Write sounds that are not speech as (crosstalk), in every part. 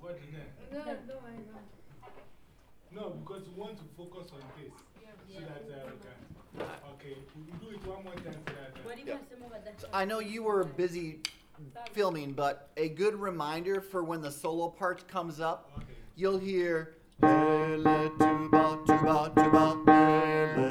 What the name? No, no, I know. No, because we want to focus on this. So that uh, we can. Okay, we will do it one more time so that. Uh, What do you want to say about that? I know you were busy filming, but a good reminder for when the solo part comes up, okay. you'll hear. "Ele tuba, tuba, tuba, ele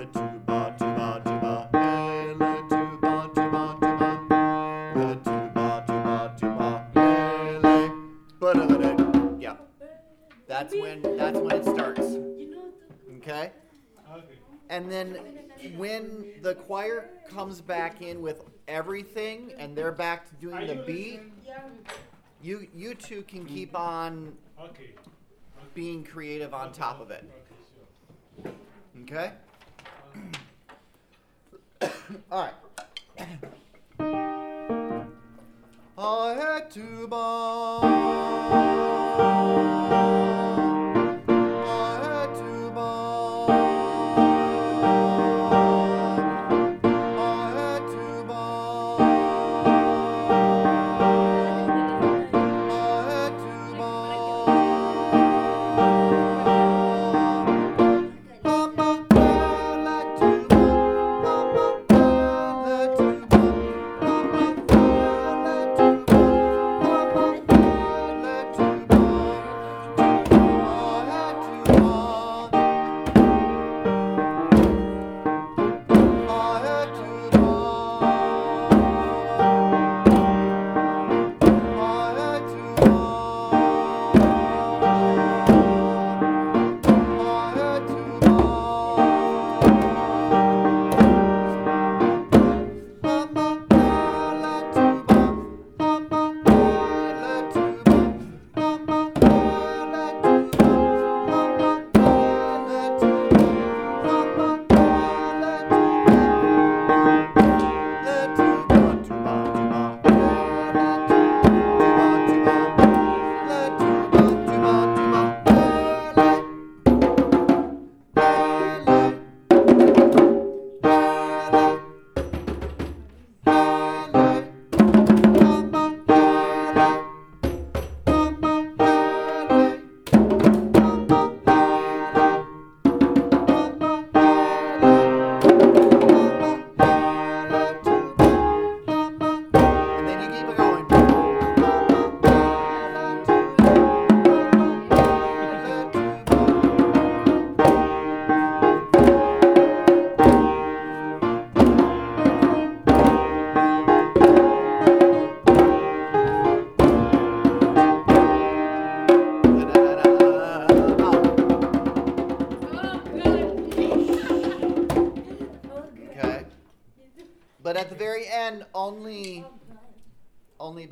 that's when that's when it starts. You know, the- Okay. And then when the choir comes back in with everything and they're back to doing the beat, you you two can keep on being creative on top of it. Okay. Okay? (coughs) All right. (coughs) I had to buy.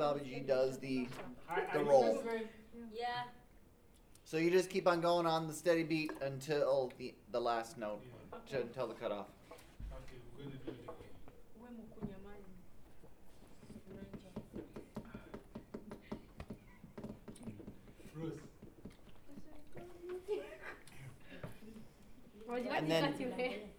Only Baba G does the. The are roll. Yeah. So you just keep on going on the steady beat until the the last note, Yeah. to, until the cutoff. Okay, we're going to do it again. We mkunywa maji. Rose. And then-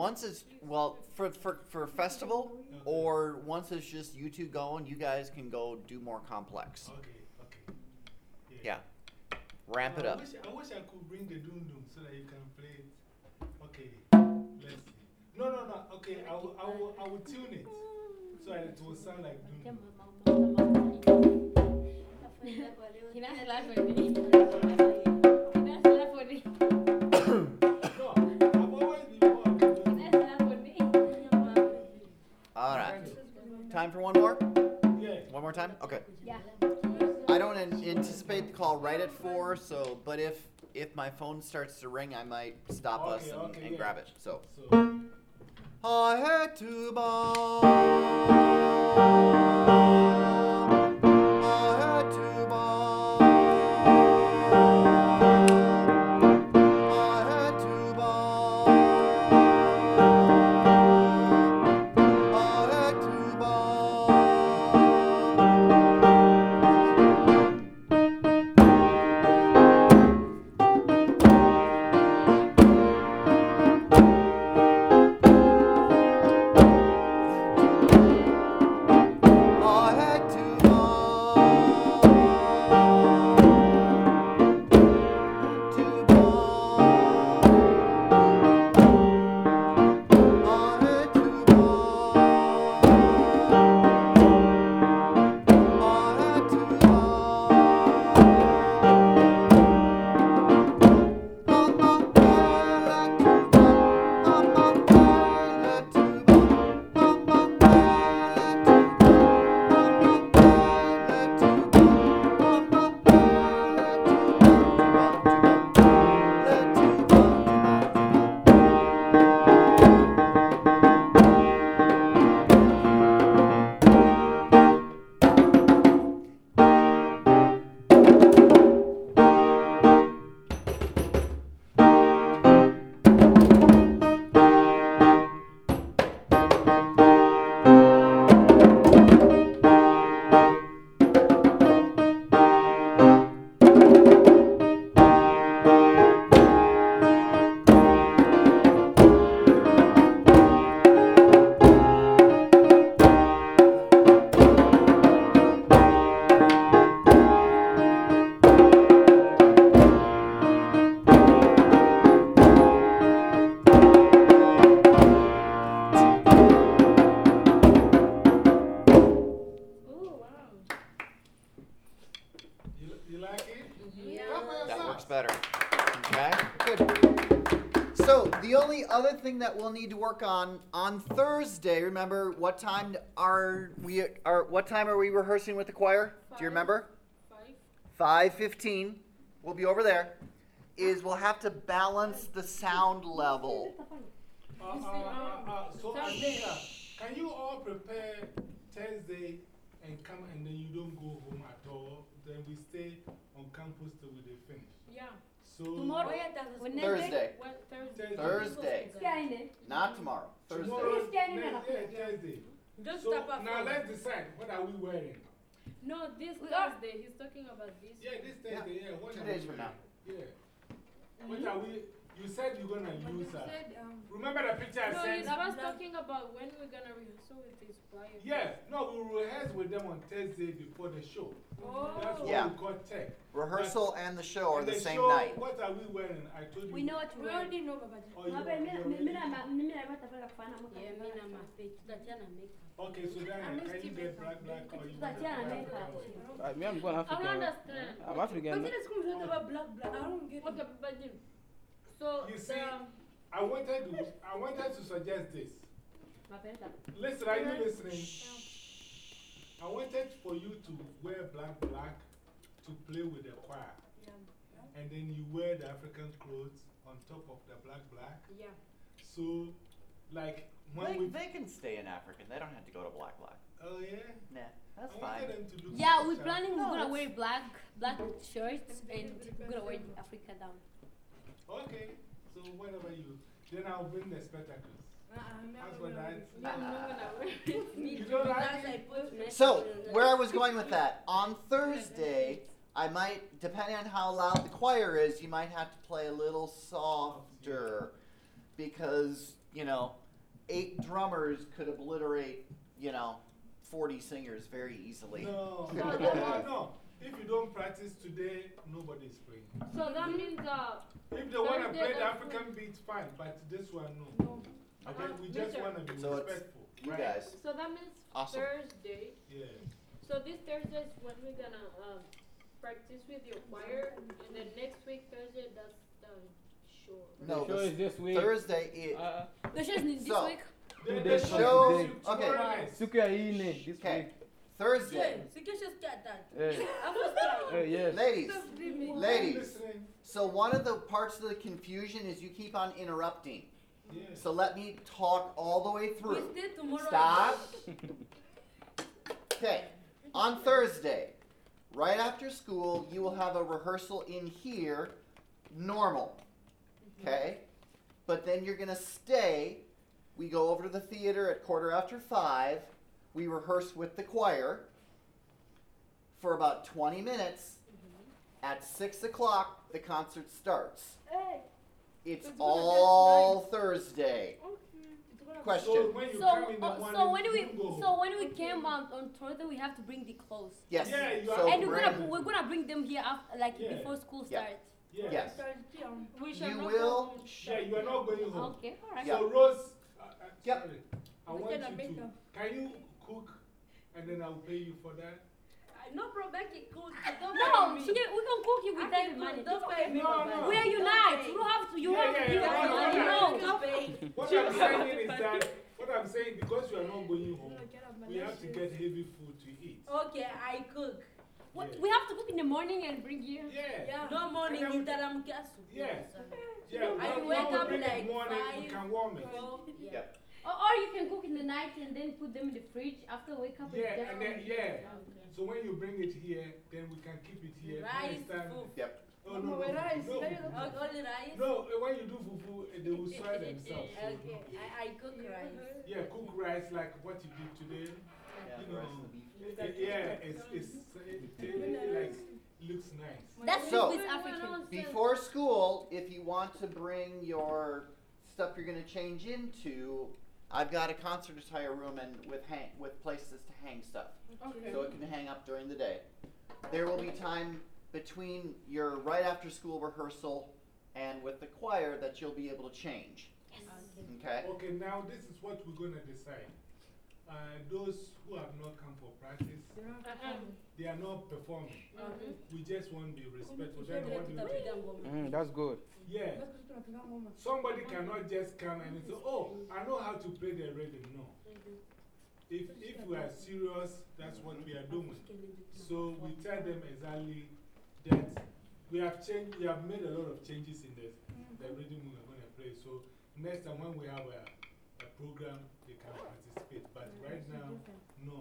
Once it's well for for for festival, or once it's just you two going, you guys can go do more complex. Okay, okay. Yeah. Ramp it I up. wish, I wish I could bring the Doom Doom so that you can play it. Okay, let's see. No, no, no. Okay, I will, I will, I will tune it so that it will sound like Doom Doom. He doesn't laugh at me. Time. Okay. Yeah. I don't an- anticipate the call right at four. So, but if if my phone starts to ring, I might stop us Okay, and, okay, and yeah. grab it. So. So, I had to bomb. Work on on Thursday. Remember what time are we? Are what time are we rehearsing with the choir? Do you remember? Five. Five fifteen. We'll be over there. Is we'll have to balance the sound level. Uh, uh, uh, uh, so, Anita, can you all prepare Thursday and come and then you don't go home at all? Then we stay on campus till we they finish. Yeah. So, Tomorrow. Thursday, What, Thursday? Thursday. Thursday, not tomorrow. Thursday. Tomorrow, Please stand in next- the- yeah, Thursday. Just So, step up. now let's decide what are we wearing? No, this We Thursday. He's talking about this. Yeah, this Thursday, yeah. what Two days from now. Yeah. What mm-hmm. are we, you said you're gonna use, you uh, um, remember the picture I no, sent? he's first talking about when we're gonna rehearsal with his choir. Yes, no, we rehearse with them on Thursday before the show. Oh. That's what Yeah. we call tech. Rehearsal and the show are the the same show, night. What are we wearing? I told you. We know what We to already know Babaji. Oh, you Mabe, you mimi already- mimi na mimi na matafala kufana mwaka. Yeah, mimi na mafake. Tutatiana makeup. Okay, so then I missed can you you get before. black, black, or you want Tutatiana the makeup. Uh, me, I'm going I African. don't understand. I'm African. But siku mzee about black black. I don't get Okay, Babaji. So, You see, the, I wanted to, I wanted to suggest this. Listen, are you listening? I wanted for you to wear black, black to play with the choir. yeah, And then you wear the African clothes on top of the black, black. yeah. So, like when They, we. they can stay in African. They don't have to go to Black Black. Oh, yeah? Nah, that's I fine. them to look Yeah, we're sharp. planning. We're gonna wear black black shirts and we're gonna wear Africa down. Okay, so whatever you. Then I'll bring the spectacles. As for that. You (laughs) don't? So, where I was going with that, on (laughs) Thursday, I might, depending on how loud the choir is, you might have to play a little softer. Because, you know, eight drummers could obliterate, you know, 40 singers very easily. No, (laughs) no, no, no, no. If you don't practice today, nobody is playing. So that means uh, If they want to Thursday, play the African beat, fine, but this one, no. Okay, Uh, we just want to be So it's- respectful. You right? guys, so that means Awesome. Thursday. Yeah. So this Thursday is when we're gonna um, practice with your choir, and then next week Thursday that's the show. right? No, the show this is this week. Thursday, it, Uh, The show is this So- week. The, Two the days show from show- today. Okay. tomorrow night. siku ya ine this Okay. week. Thursday, Eh, eh, yes. ladies, I'm ladies. listening. So one of the parts of the confusion is you keep on interrupting. Yeah. So let me talk all the way through. tomorrow. Stop. (laughs) Okay. On Thursday, right after school, you will have a rehearsal in here, normal. Okay? But then you're going to stay. We go over to the theater at quarter after five. We rehearse with the choir for about 20 minutes. At six o'clock, the concert starts. It's It's gonna all Thursday. Question. So when So, come in the uh, so when we so when we came out on Thursday, we have to bring the clothes. Yes. Yeah, you so have and we're bring- gonna we're gonna bring them here after like Yeah. before school Yeah. starts. yeah. Yes. We shall You not will- go. Yeah, you are not going home. Okay, alright. Yeah. So Rose, uh, uh, Yep. sorry, I We want you make to. them. Can you cook, and then I'll pay you for that? No problem, make it good. Don't No, she can, we can cook you with I that money. cook, don't pay me. No, no. We are unite. You have to. You Yeah, have yeah, to give yeah, us no, money. no, No. Pay. What I'm saying is that, what I'm saying, because you are not going home, we have to get heavy food to eat. Okay, I cook. What, Yeah. we have to cook in the morning and bring here. Yeah. No morning And then in Taramkasu. Yeah. Yeah, I when, wake we up bring like it morning, we five, can warm it. Yeah. Or, or you can cook in the night and then put them in the fridge after wake up. Yeah, just and then, cook. yeah. So when you bring it here, then we can keep it here. When Rice, it's time- food. Yep. Oh, no, no, no, rice, no, very fufu. Oh, Only rice? No, eh, when you do fufu, eh, they will soil (laughs) themselves. Okay. I, I cook rice. Yeah, cook rice like what you did today. Yeah, You know, rest of the beef. eh, eh, yeah, it's, it's, (laughs) it, it, like, looks nice. That's So- Before school, if you want to bring your stuff you're going to change into, I've got a concert attire room and with hang with places to hang stuff, Okay. so it can hang up during the day. There will be time between your right after school rehearsal and with the choir that you'll be able to change. Okay. Okay, now this is what we're gonna decide. Uh, those who have not come for practice, they are not performing. We just want to be respectful. Then what do you think? Mm, that's good. Yeah. Somebody cannot just come and say, oh, I know how to play the rhythm. No. If, if we are serious, that's what we are doing. So we tell them exactly that we have changed, we have made a lot of changes in the, the rhythm we are going to play. So next time when we have a, a program, they can participate. But right now, no.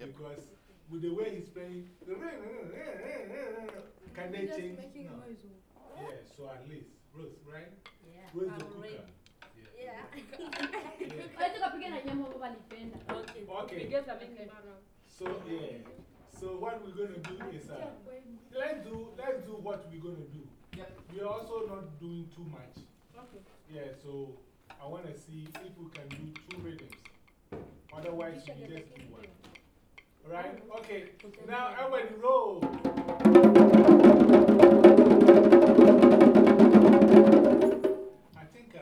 Yep. Because with the way he's playing, can they change? No. Yeah, so at least, Rose, right? Yeah. Rose the I'm cooker. ready. Yeah. Yeah. Wale tukapika na nyama baba alipenda. Okay. Okay. Because I'm in tomorrow. So, yeah. So what we're going to do is, uh, let's do, let's do what we're going to do. Yep. We are also not doing too much. Okay. Yeah, so I want to see if we can do two rhythms. Otherwise, we just do one. Alright? Okay. Now, everybody roll. I think uh,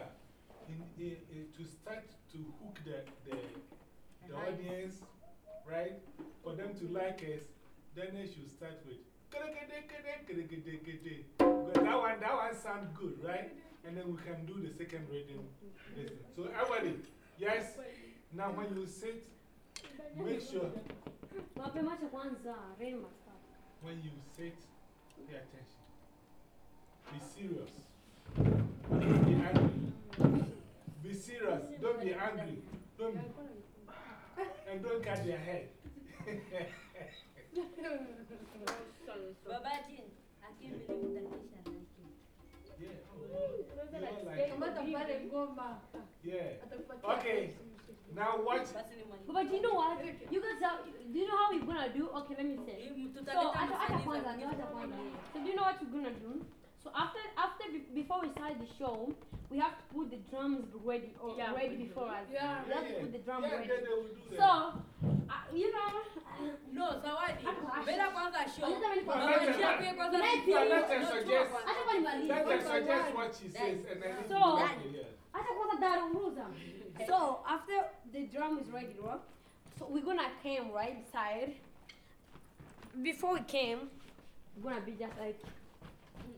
to start to hook the, the, the audience, right? For them to like us, then they should start with. Because that one, that one sounds good, right? And then we can do the second rhythm. Listen. So, everybody, yes? Now, when you sit, make sure Mapema cha kwanza, Rema. when you sit, pay attention. Be serious. Don't be angry. Be serious. Don't be angry. Don't, be, and don't cut your head. (laughs) Baba Jean, I can't believe that Nisha like you. Yeah. Unaweza Yeah, like like- stay Kamata hivi. pale ngoma. Yeah. Atakupatia Okay. Now watch. Basi. But you know what? You guys have, do you know how we're gonna do? Okay, let me say. So, tutaleta hata hata msanii kwanza, za ni hata muziki. kwanza. So do you know what we're gonna do? So after after be, before we start the show, we have to put the drums ready or Yeah, ready before us. Yeah. We have to put the drum yeah, ready. then they will do that. So, uh, you know, No, zawadi. Hapo, Bila kwanza show. Unaweza mimi kwa- No, Baba let Jean her- pia kwanza let ni- her- let her No, suggest- chua hata kwa nimalize. Let them One by suggest one. what she says and then So- okay, yeah. hata kwanza daruruza. So after the drum is ready, right? So we're gonna came right beside. Before we came, we're gonna be just like.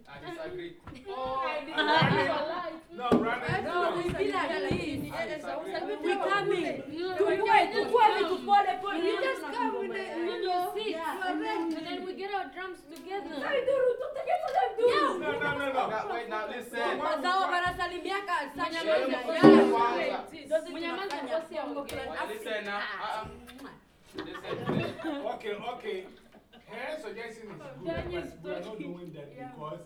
I disagree. (laughs) Oh, I and did running- not like. No, running. No, we be like this. I disagree. We coming. Tukue, tukue vitu pole pole. You You just just come come with with the, the- you know. sit. And then, And then we get our drums together. Hey, Duru, tutaje tuta Duru. No, no, no, no. Wait, now listen. Wazao wanasalimiaka sana moja. kwanza. Yeah. Kwanza. Zote Mnyamaza tunafanya bosi Kongo aongee. Clan Well, listen ah, ah, ah. now. Listen. (laughs) Okay, okay. Her suggestion is good, Daniel's but we are not doing that (laughs) Yeah. because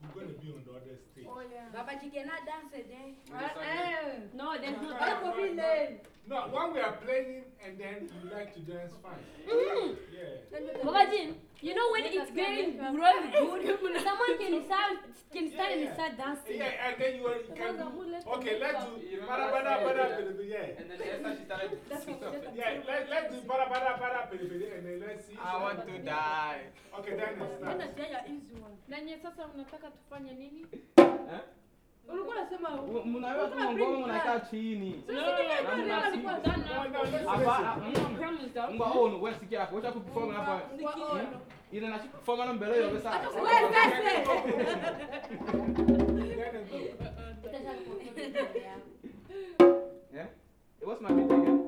we're going to be on the other stage. Oh, yeah. Baba cannot dance eh? We Ah, disagree. eh. No, there's no. Hapo vile. No, when we are playing and then you like to dance, fine. Yeah. Baba Jin, you know when it's getting really good, someone can start can stand and Yeah. start dancing. Yeah, and then you, are, you can Kwanza mule do. Okay, let's do. You Bada, bada, bada, song? bada, yeah. And then Esther, she started. (laughs) Yeah, let, let's do bada, bada, bada, bada, bada, and then let's see. I want to die. Okay, then it Tena starts. tia ya easy one. Nanye sasa unataka tufanye nini? Eh? Ulikuwa unasema Mnaweza ngoma mnakaa chini. Ngwa ono wewe sikia hapo. Wacha kuperform hapa. Ile na perform na mbele. Wewe. Then it goes. Yeah. What's my beat again?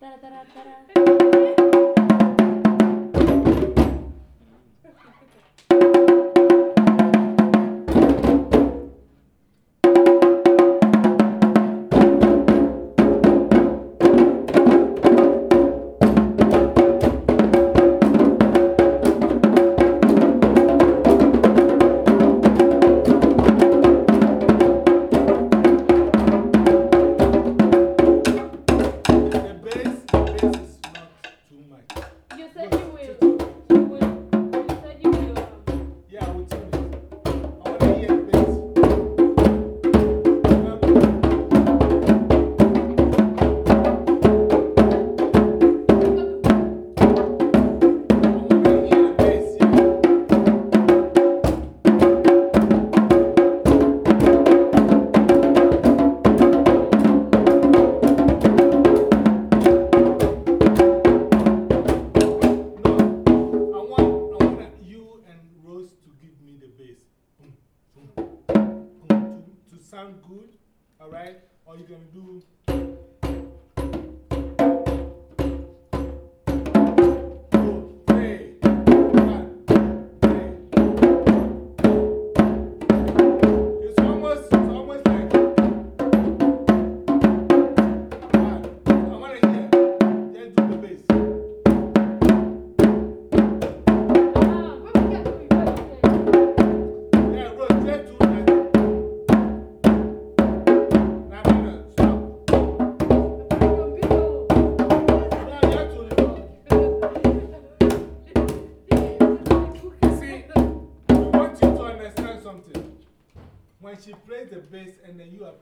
Tara, tara, tara. (laughs)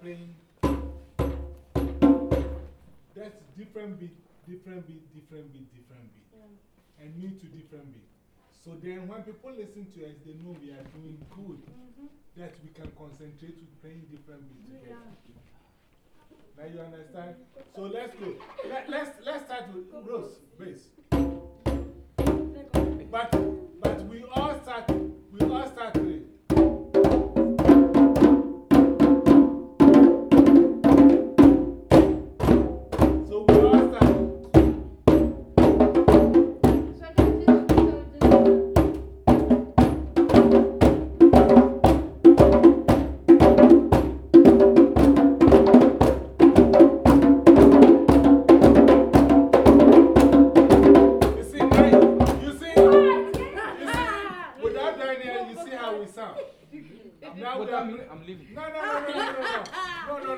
playing, that's different beat, different beat, different beat, different beat. And me to different beat. So then when people listen to us, they know we are doing good. That we can concentrate to playing different beats together. Now you understand? So let's go. Let, let's, let's start with Rose, bass. But, but we all start, we all start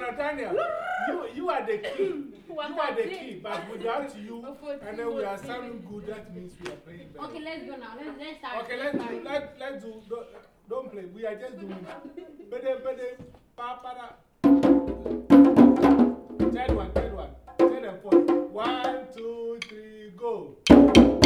Nathaniel, you, you are the key. (laughs) you are the key. But without you, (laughs) and then we are sounding good, that means we are playing better. Okay, let's go now. Let's, let's start. Okay, let's do. Let, let's do. Don't, don't play. We are just doing. (laughs) Bede, bede, pa, pa, da. Third one, third one. Third and fourth. One, two, three, go.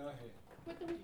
down here. Okay.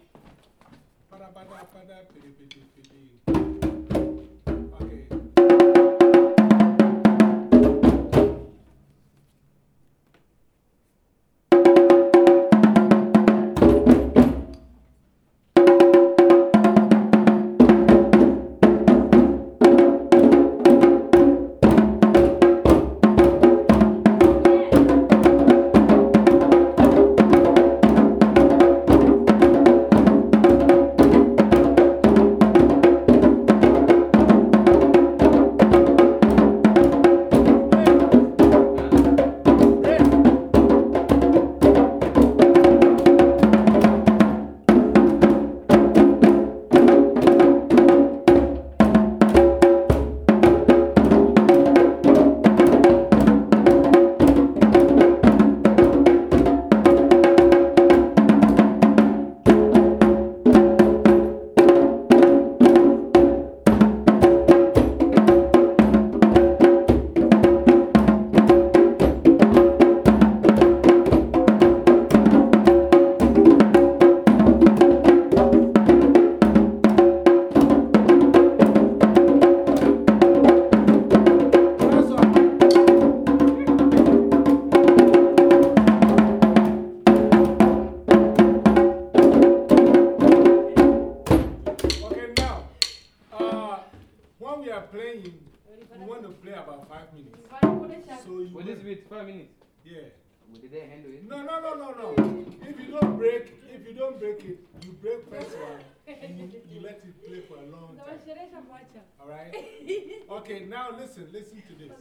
All right? (laughs) okay, now listen, listen to this.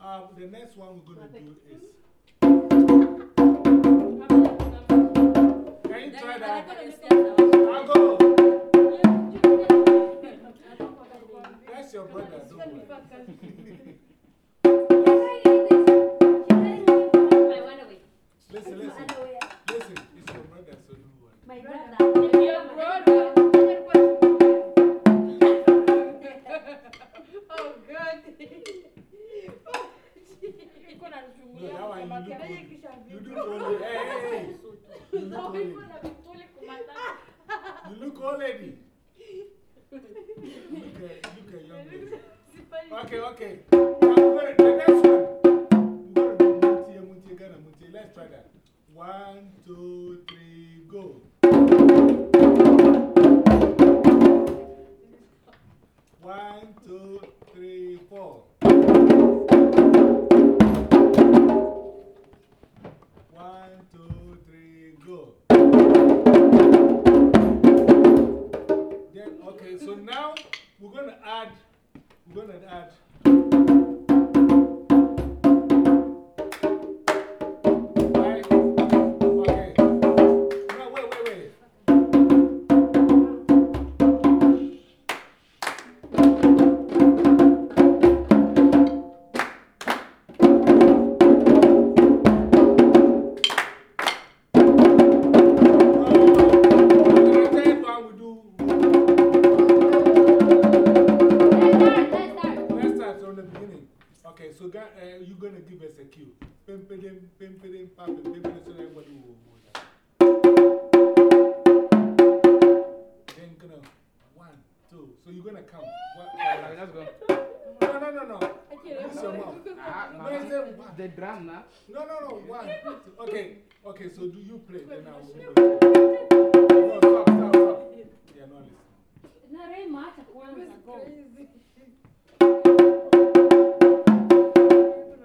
Uh, the next one we're going to do is. Can you try that? I'll go. That's your brother. (laughs)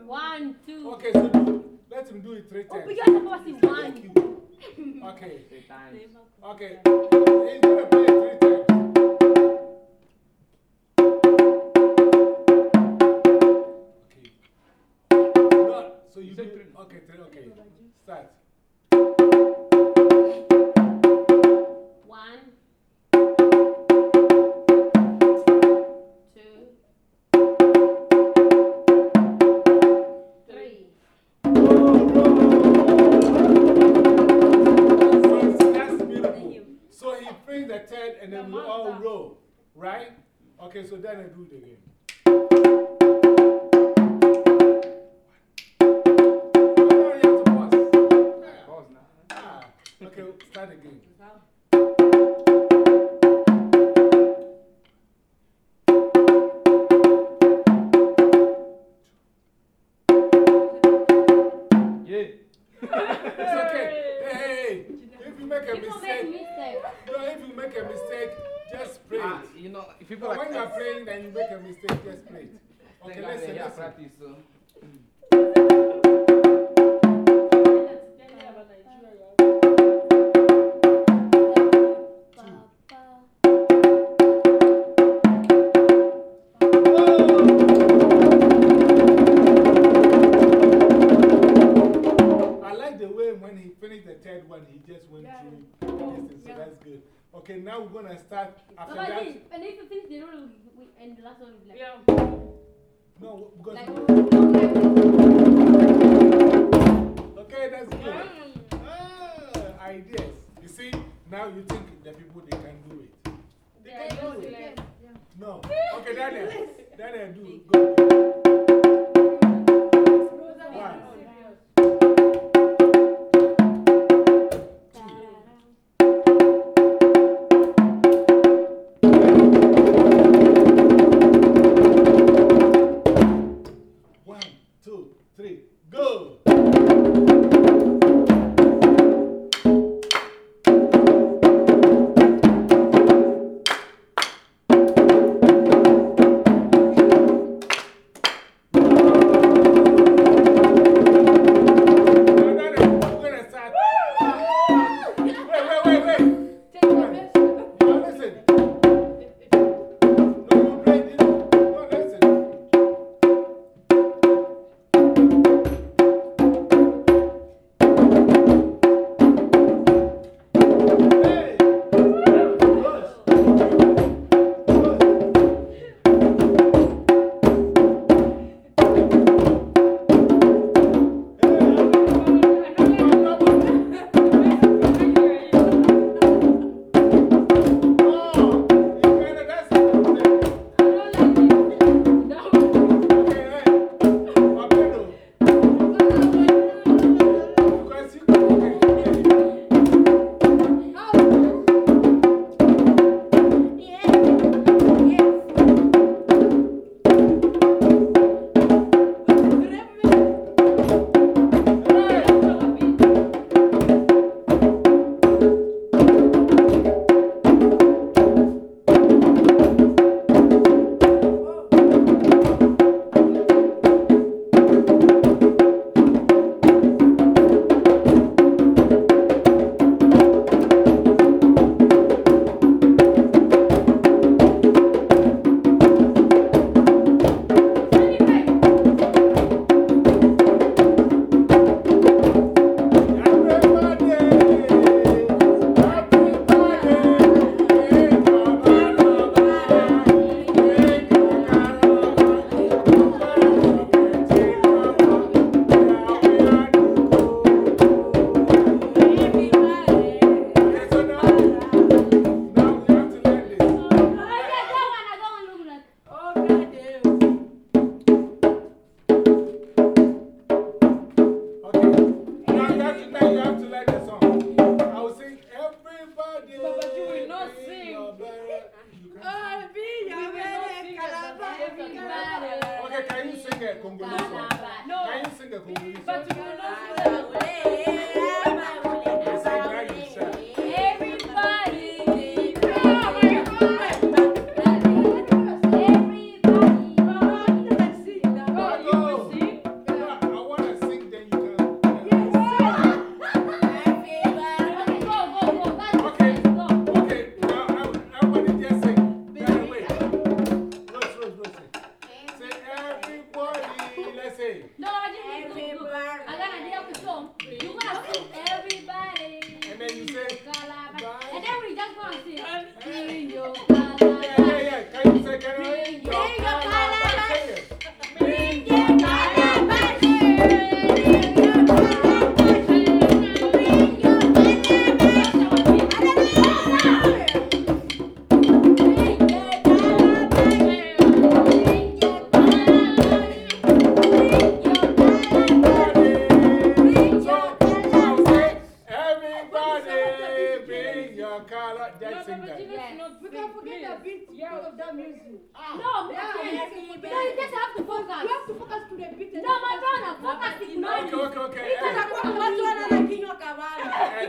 One, two. Okay, so do, let him do it three oh, times. Oh, because the boss is one. Okay. Three times. Okay. He's going to play it three times. Okay. No, so you do, okay, three, okay. Start. One. Right? Okay, so then I do it again.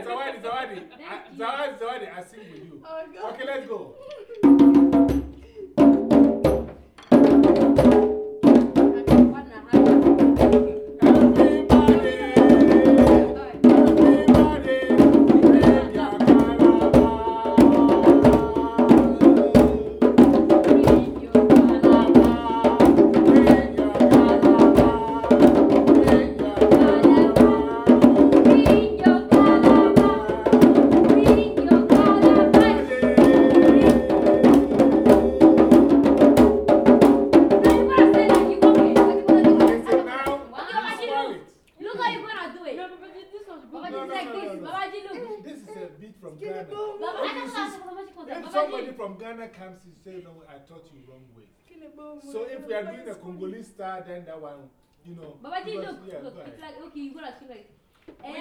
Zawadi, Zawadi. Zawadi, Zawadi, I sing with you. Oh, God. Okay, let's go. (laughs) look, yeah, look. It's like, okay, you gotta like. When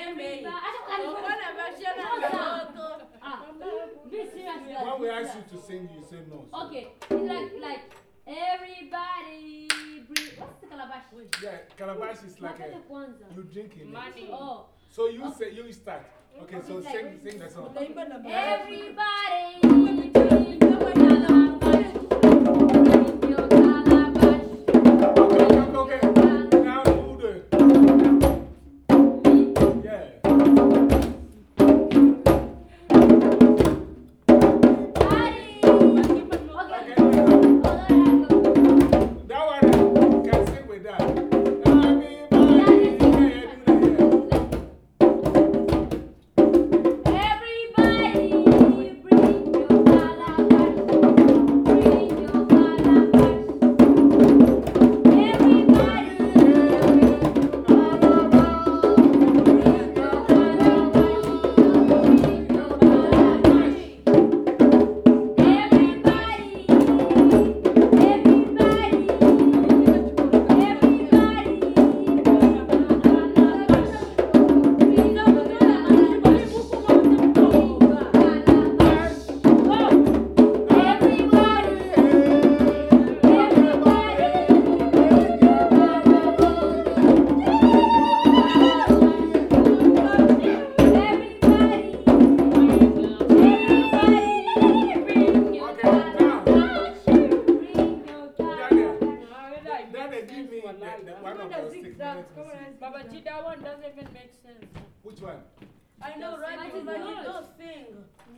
ah, we ask you to sing, you say no. So. Okay, like like everybody. What's the calabash? Yeah, calabash is like a, you drinking. Oh. So you okay. say you start. Okay, so sing sing that song. Everybody. Okay, okay, okay.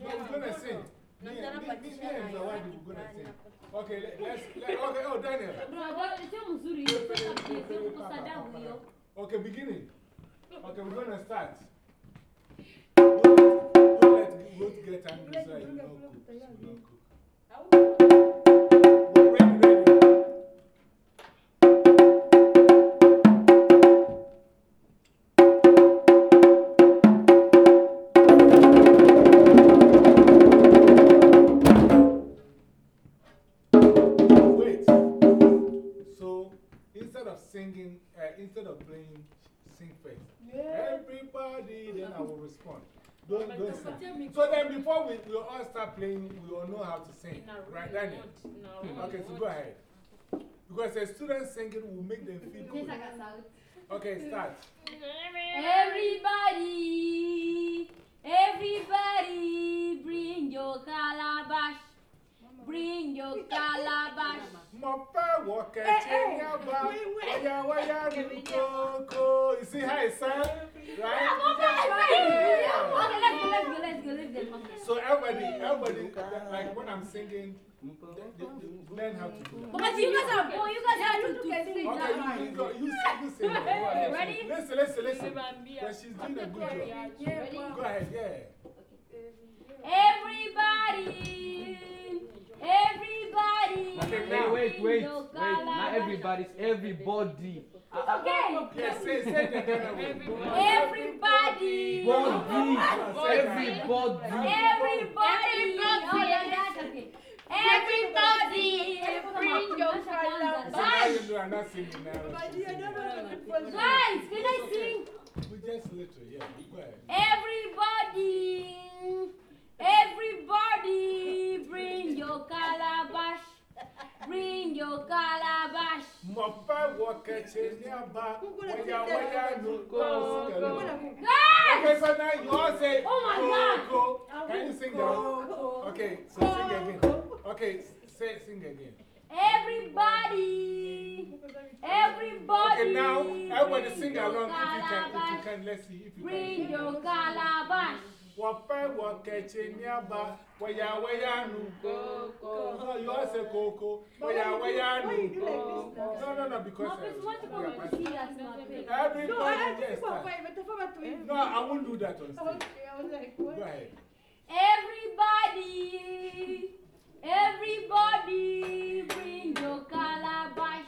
No, he's going to sing. Me, me, me, me and Zawadi going to sing. Okay, let, let's, let, okay, oh, Daniel. Okay, beginning. Okay, we're going to start. (laughs) Don't, don't let Ruth get angry, cook. Cook. body, then I will respond. Don't, don't sing. So then before we, we all start playing, we all know how to sing. Right, Danny? Okay, so go ahead. Because a student singing will make them feel good. Okay, start. Everybody, everybody, bring your calabash. Bring your calabash. Mopa walk a chain about waya waya koko. You see how it sounds? Right? Okay, let's go, let's go, let's go, let's go. Okay. So everybody, everybody, like when I'm singing, learn how to do that. Because you guys are boy, you guys have to, to sing Okay, that you, one. you, go, you, sing- you sing. it. Go ahead. Ready? Listen, listen, listen. But she's doing a good job. Ready? Go ahead, yeah. Everybody, everybody. Okay, Hey, now. wait, wait, Your wait. Not everybody's everybody. It's okay. Ah, yeah, say, say the Ghana way. Everybody. Body. Everybody. Everybody. Everybody. Oh, yeah, that's okay. Everybody, bring your So now calabash. you know I'm not singing now. Guys, can I sing? We just little, yeah. Everybody, everybody, bring your calabash. Bring your calabash. Mopa walk a chain about waya waya no go. Guys! Okay, so now you all say, Oh my God. go. Can you sing that? Okay, so sing again. Okay, say, sing again. Everybody, everybody. Okay, now everybody bring sing along if you can. If you can, let's see if you Bring can. your calabash. Wapa waka chenyaba, waya waya nu koko. No, you all say koko. Waya waya nu koko. No, no, no, because what uh, we are passing. Everybody just start. No, I won't do that on stage. Go ahead. Everybody, everybody, bring your calabash.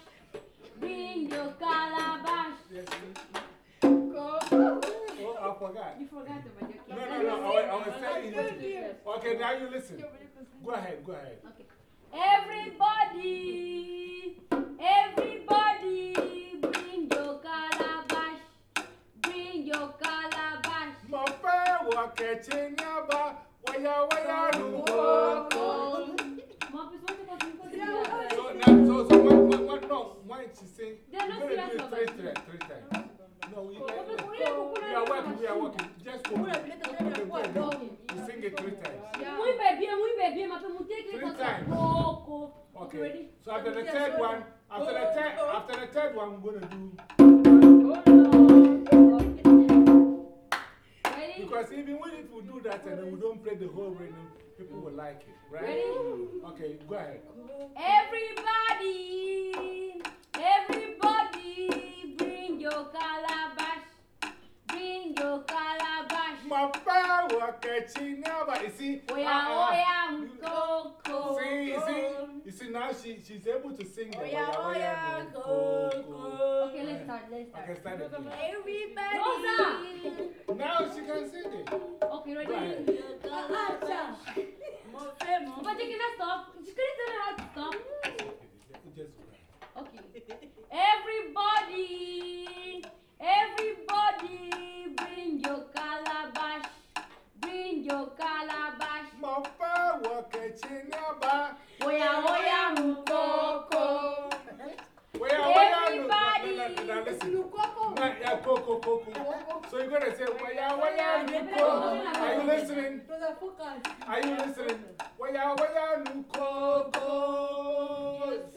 Bring your calabash. Yes, yes. Oh, I forgot. You forgot about your No, no, no, I, I was telling you. Okay, now you listen. Go ahead, go ahead. Okay. Everybody, everybody, bring your calabash. Bring your calabash. Mopa waka chenyaba, waya waya nu koko. Muppets, what you want to see So now, so, so what, what, what, no, why she sing? They're not it three, about three, times. No, we, we we are- working, we are working. Just go three times. Mwimbe bien, mwimbe bien, muteke Three times. Okay. So after the third one, after the third, after the third one, we're gonna do. Because even when if we do that and then we don't play the whole rhythm, people will like it, right? Ready? Okay, go ahead. Everybody, everybody, bring your calabash. Your calabash. Mapa wakachinyaba. You see? Oya, uh, uh, oya, you- mkoko. See, you see, you see now she, she's able to sing the Oya, oya, go. Okay, let's start, let's Okay, start. start again. Everybody. Rosa! Now she can sing it. Okay, ready? More famous. But you cannot stop. You couldn't tell her how to stop. Just Okay. Everybody, everybody, bring your calabash. Bring your calabash. Mapa wakachinyaba. Oya, oya, mkoko. Oya, oya, no. Everybody. Now, now, now listen. Now, yeah, coco, coco. So you're gonna say, Oya, oya, nuko. Are you listening? Are you listening? Waya waya nukoko.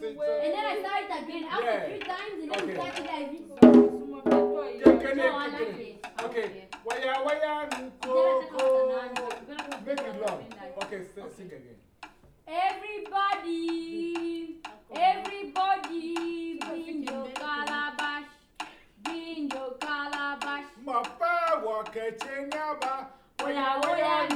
And then I start it again. After Yeah. three times, and then Okay. we start it again. Can No, I like can it. it. I like Okay. it. Waya waya nukoko. Make it long. Okay, s- sing again. Everybody, everybody, bring your calabash. Bring your calabash. Mapa waka chenyaba. Waya Oya, waya oya,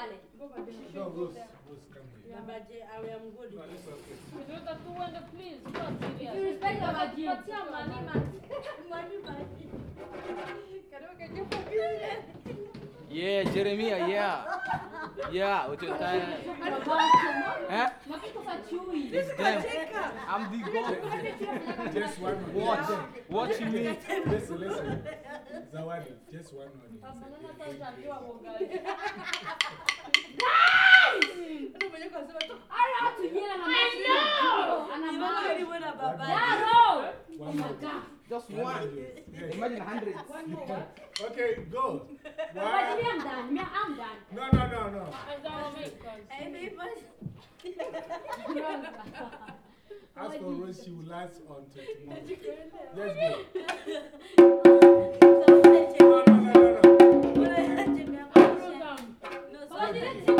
No, come here. I am good. No, it's okay. You do to please. You. You respect Yabaje. What's your money, man? Money, man. Can get you for business? Yeah, Jeremiah, yeah. Yeah, what you time? Huh? It's them. I'm the God. just one Watch, watch me. Listen, listen. Zawadi, just one audience. I know! And I'm not. Oh my God. Just one. (laughs) Imagine hundreds. One more? Okay, go. Why? But me, I'm done. Me, I'm done. No, no, no, no. I'm done because. As for Rose, she will last on to tomorrow. Let's go. (laughs) No, no, no, no. no.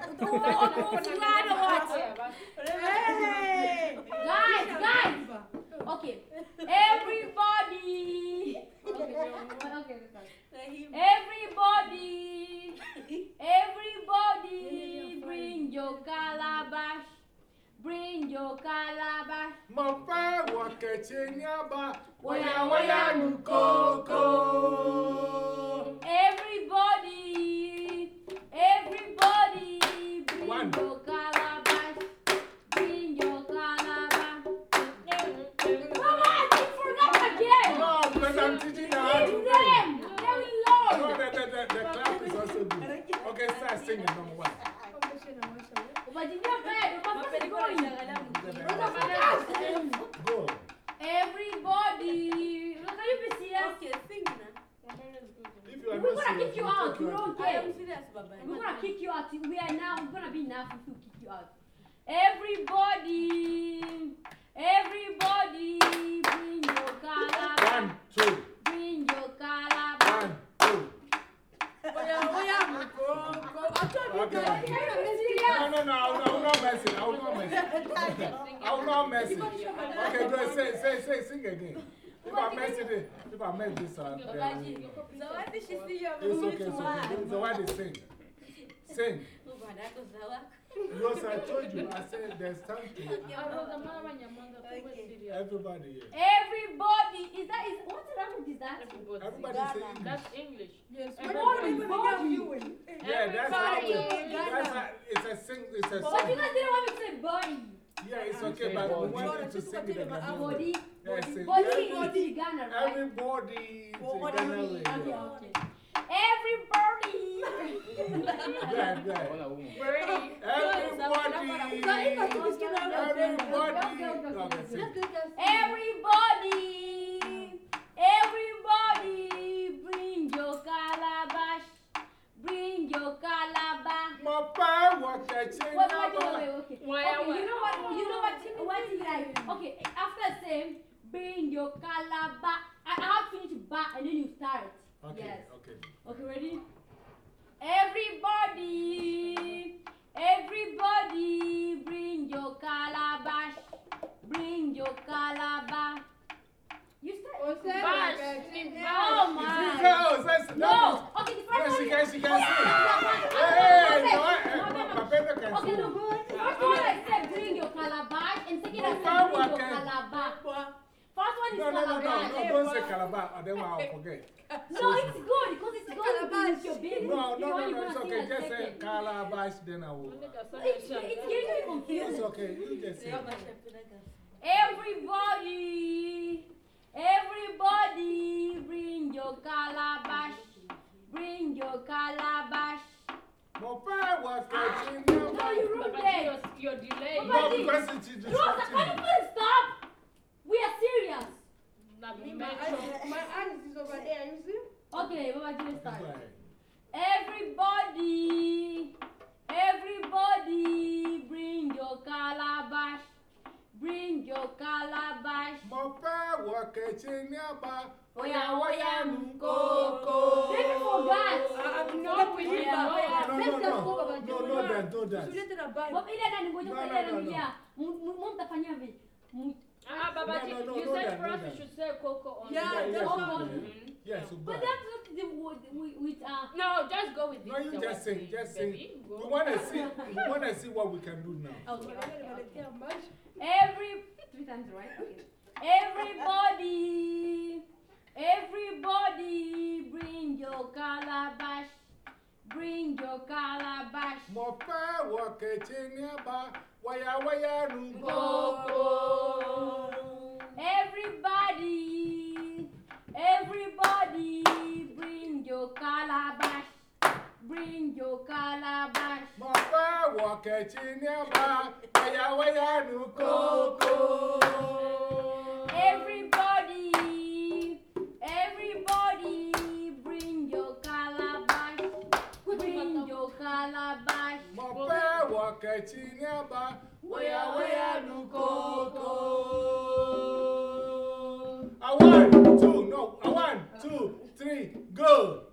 Let Yeri, them- Kemba. Oh, oh, flat or what? Guys, guys. Okay. Everybody. Okay, okay, okay. Everybody. Everybody. Bring your calabash. Bring your calabash. Mopa wakache nyaba, Waya, waya waya nukoko. Everybody. But what's going? Go. Everybody. Look, can you be serious? If you are We're not gonna serious, kick you out. You don't care. We're gonna kick you out. We are now. We're gonna be enough if we kick you out. Everybody. Everybody. Bring your calabash. One, two, Bring your calabash. No, no, no, I will, not mess it. I will not mess it. I will not mess it. Okay, go ahead, say, say, say, sing again. If I mess it, if I mess this up, then it's okay. It's okay. So why they sing? Sing. Because I told you, I said there's something. (laughs) Everybody here. Everybody. Is that is what language is that? Everybody sing. That's English. Yes. Everybody. Yeah, that's how. Everybody. That's how. It's a sing. It's a But you song. guys didn't want me to say body. Yeah, it's okay, but we want you to sing it again. Body. Yeah, sing. Body Every- is Ghana, right? Everybody. Ghana way, Okay, yeah. okay. Everybody. Good, good. Ona woman. Birdie. Everybody. So if I do this, can I- Everybody. Okay, okay, Okay, okay, sing. okay. Everybody, everybody, bring your calabash, bring your calabash. Mopa wakache What, what, wait, nyaba. wait, okay. Why, Okay, why? you know what, you know what, what is like, okay, after saying, bring your calabash, I I have to finish ba and then you start. Okay, Yes. okay. Okay, ready? Everybody, everybody, bring your calabash, bring your calabash. You start. Bash. Oh my. No, that's No. Okay, the first she one. can, she can Okay, sing. okay, no. The first one I said bring your calabash, and second I said bring your calabash. First one is No, no, no, no, calabash. no, don't say calabar, or then I'll forget. No, it's good because it's going to be with your baby. No, no, no, no, it's okay. Just say second. calabash, then I will. It's, it's getting me confused. It's okay, you just say. Everybody, everybody, bring your calabash, bring your calabash. Mopa ah, wakache No, you ruined it. You're delayed. Papa, No, because it's just Rosa, can you please stop? We are serious. Okay, Baba, just start. Everybody, everybody, bring your calabash, bring your calabash. Mopa wakache nyaba. Oya, oya, nkoko. Baby forgot. No, we did No, not. no, no, no, no, no, that, no, that. Baba, ile nani ngoja No, kwa no, ile no, nani no. ya. Mu mtafanyia vipi? Mu- Ah, Baba, No, no, no, you no, said that, for no, us that. you should say cocoa on Yeah, the- yes, Oh, okay. okay. Yes, you But that's not the word with, with uh. No, just go with No, this. you just one sing, just sing. baby. We want to (laughs) see, we want to see what we can do now. Okay, okay, okay. Every three times, right? Okay. Everybody, everybody, bring your calabash, bring your calabash. Mopa wakache nyaba. Waya waya nkoko. Everybody, everybody, bring your calabash, bring your calabash. Mopa wakache nyaba. Waya waya nkoko. Everybody, Wakache nyaba. Waya waya nkoko. A one, two, no, a one, two, three, go.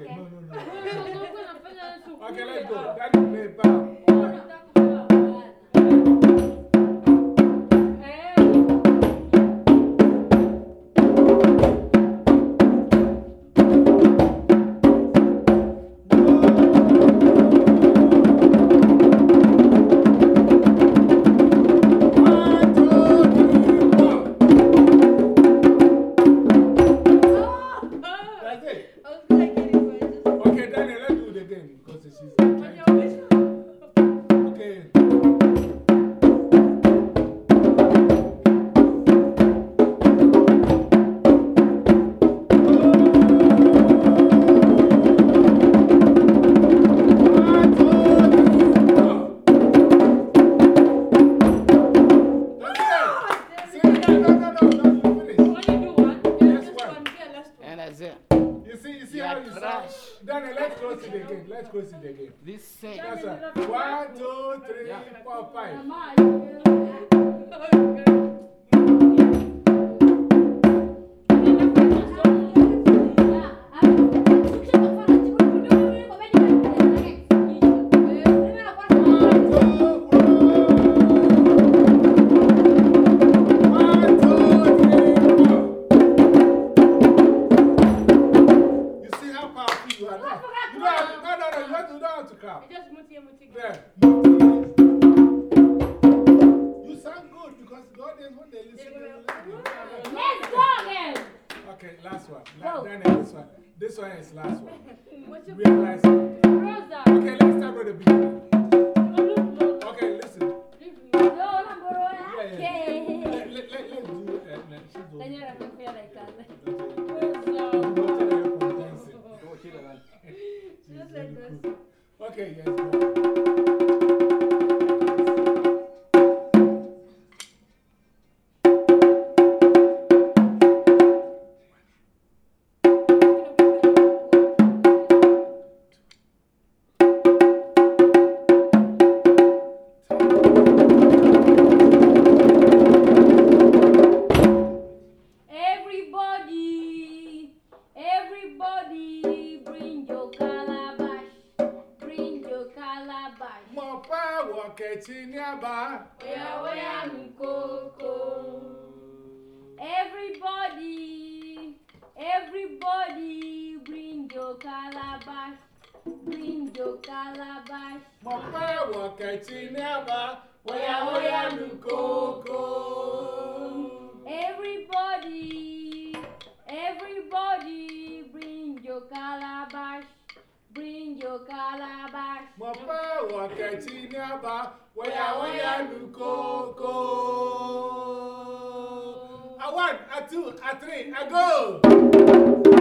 Okay. No, no, no. okay, let's go. pai. window calabash. your calabash. Mo pẹ́ wọ̀kẹ̀tì mẹ́wàá, wọ́yàwọ́yà lu kókó. Everybody, everybody, bring your calabash. Bring your calabash. Mo pẹ́ wọ̀kẹ̀tì mẹ́wàá, wọ́yàwọ́yà lu kókó. A one, a two, a three, a go!